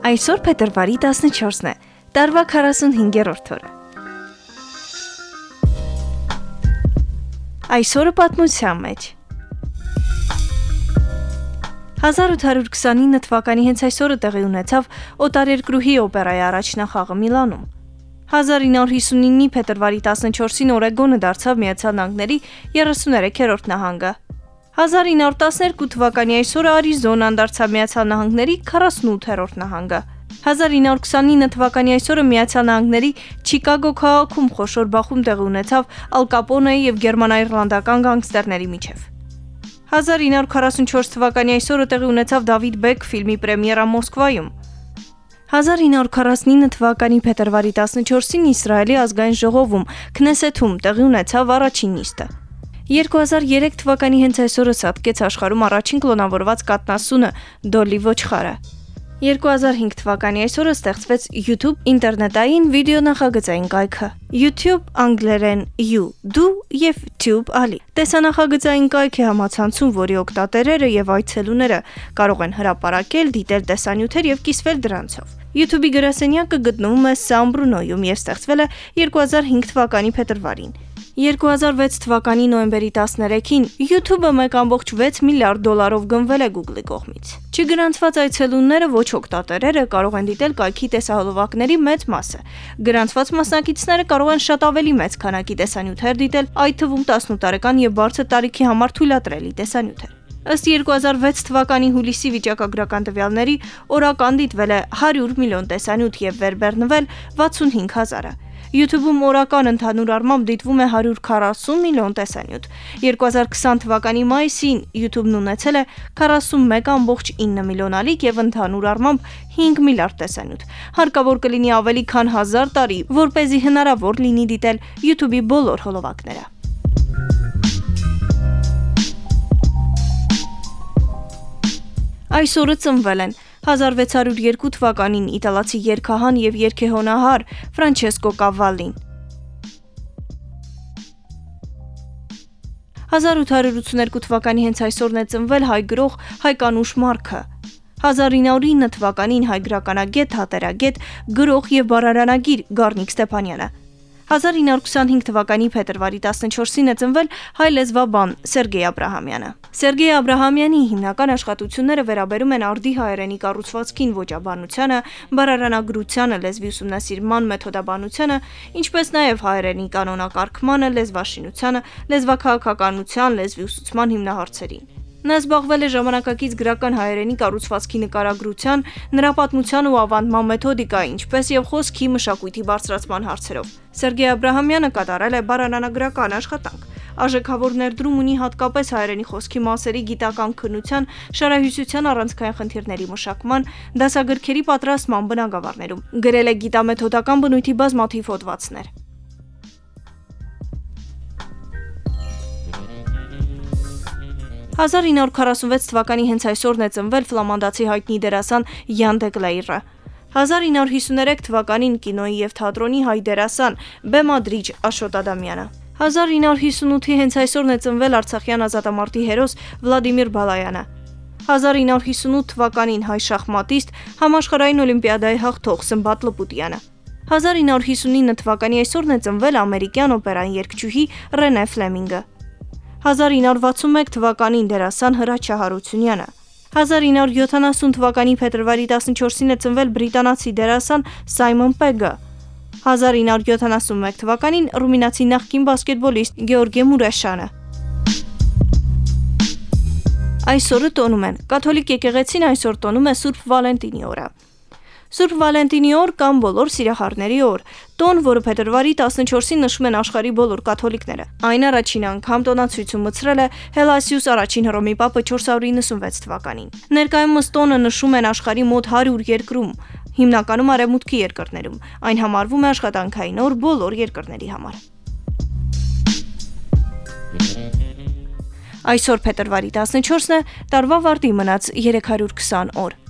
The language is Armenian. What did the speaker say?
Այսօր փետրվարի 14-ն է, տարվա 45-րդ օրը։ Այսօրը պատմության մեջ 1829 թվականի հենց այսօրը տեղի ունեցավ Օտարերկրուհի օպերայի առաջնախաղը Միլանում։ 1959-ի փետրվարի 14-ին Օրեգոնը դարձավ Միացյալ Նահանգների 33-րդ նահանգը։ 1912 թվականի այսօրը Արիզոնան դարձավ Միացյալ Նահանգների 48-րդ նահանգը։ 1929 թվականի այսօրը Միացյալ Նահանգների Չիկագո քաղաքում խոշոր բախում տեղի ունեցավ Ալ Կապոնեի եւ գերմանա-իռլանդական գանգստերների միջև։ 1944 թվականի այսօրը տեղի ունեցավ Դավիթ Բեկ ֆիլմի պրեմիերա Մոսկվայում։ 1949 թվականի փետրվարի 14-ին Իսրայելի ազգային ժողովում Քնեսեթում տեղի ունեցավ առաջին նիստը։ 2003 թվականի հենց այսօրը սատկեց աշխարհում առաջին կլոնավորված կատնասունը Dolly ոչխարը։ 2005 թվականի այսօրը ստեղծվեց YouTube ինտերնետային վիդեո նախագծային կայքը։ YouTube անգլերեն you, դու եւ Tube ալի։ Տեսանախագծային կայք է համացանցում, որի օգտատերերը եւ այցելուները կարող են հրապարակել, դիտել տեսանյութեր եւ կիսվել դրանցով։ YouTube-ի գրասենյակը գտնվում է San Bruno-ում եւ ստեղծվել է 2005 թվականի փետրվարին։ 2006 թվականի նոյեմբերի 13-ին YouTube-ը 1.6 միլիարդ դոլարով գնվել է Google-ի կողմից։ Չգրանցված այցելունները ոչ օգտատերերը կարող են դիտել կայքի տեսահոլովակների մեծ մասը։ Գրանցված մասնակիցները կարող են շատ ավելի մեծ քանակի տեսանյութեր դիտել, այդ թվում 18 տարեկան եւ բարձր տարիքի համար թույլատրելի տեսանյութեր։ Ըստ 2006 թվականի հուլիսի վիճակագրական տվյալների, օրական դիտվել է 100 միլիոն տեսանյութ եւ վերբեռնվել 65 հազարը։ YouTube-ում օրական ընդհանուր առմամբ դիտվում է 140 միլիոն տեսանյութ։ 2020 թվականի մայիսին YouTube-ն ունեցել է 41.9 միլիոն ալիք եւ ընդհանուր առմամբ 5 միլիարդ տեսանյութ։ Հարկավոր կլինի ավելի քան 1000 տարի, որ เป զի հնարավոր լինի դիտել YouTube-ի բոլոր հոլովակները։ Այսօրը ծնվել են 1602 թվականին իտալացի երգահան եւ երգեհոնահար Ֆրանչեսկո Կավալին 1882 թվականի հենց այսօրն է ծնվել հայ գրող Հայկանուշ Մարքը 1909 թվականին հայ գրականագետ, հատերագետ, գրող եւ բառարանագիր Գառնիկ Ստեփանյանը 1925 թվականի փետրվարի 14-ին է ծնվել հայ լեզվաբան Սերգեյ Աբ รา համյանը։ Սերգեյ Աբ รา համյանի հիմնական աշխատությունները վերաբերում են արդի հայերենի կառուցվածքին, ոճաբանությանը, բառարանագրությանը, լեզվի ուսումնասիրման մեթոդաբանությանը, ինչպես նաև հայերենի կանոնակարգմանը, լեզվաշինությանը, լեզվաքաղաքականության, լեզվի ուսուցման հիմնահարցերին։ Նա զբաղվել է ժամանակակից գրական հայերենի կառուցվածքի նկարագրության, նրա պատմության ու ավանդման մեթոդիկայի, ինչպես եւ խոսքի մշակույթի բարձրացման հարցերով։ Սերգեյ Աբ รา համյանը կատարել է բառարանագրական աշխատանք։ Արժեքավոր ներդրում ունի հատկապես հայերենի խոսքի մասերի գիտական քննության, շարահյուսության առանցքային խնդիրների մշակման, դասագրքերի պատրաստման բնագավառներում։ Գրել է գիտամեթոդական բնույթի բազմաթիվ հոդվածներ։ 1946 թվականի հենց այսօրն է ծնվել ֆլամանդացի հայտնի դերասան Յան Դեկլեյրը։ 1953 թվականին կինոյի եւ թատրոնի հայ դերասան Բեմադրիջ Աշոտ Ադամյանը։ 1958-ի հենց այսօրն է ծնվել Արցախյան ազատամարտի հերոս Վլադիմիր Բալայանը։ 1958 թվականին հայ շախմատիստ համաշխարհային օլիմպիադայի հաղթող Սմբատ Լպուտյանը։ 1959 թվականի այսօրն է ծնվել ամերիկյան օպերային երգչուհի Ռենե Ֆլեմինգը։ 1961 թվականին դերասան Հրաչյա Հարությունյանը 1970 թվականի փետրվարի 14-ին է ծնվել բրիտանացի դերասան Սայմոն Պեգը 1971 թվականին ռումինացի նախկին բասկետբոլիստ Գեորգե Մուրեշանը Այսօրը տոնում են. Կաթոլիկ եկեղեցին այսօր տոնում է Սուրբ Վալենտինի օրը Սուրբ Վալենտինի օր կամ բոլոր սիրահարների օր, տոն, որը փետրվարի 14-ին նշում են աշխարի բոլոր կաթոլիկները։ Այն առաջին անգամ տոնացույցում մցրել է Հելասիուս առաջին Հռոմի Պապը 496 թվականին։ Ներկայումս տոնը նշում են աշխարի մոտ 100 երկրում, հիմնականում արևմուտքի երկրներում։ Այն համարվում է աշխատանքային օր բոլոր երկրների համար։ Այսօր փետրվարի 14-ն է, տարվա վարտի մնաց 320 օր։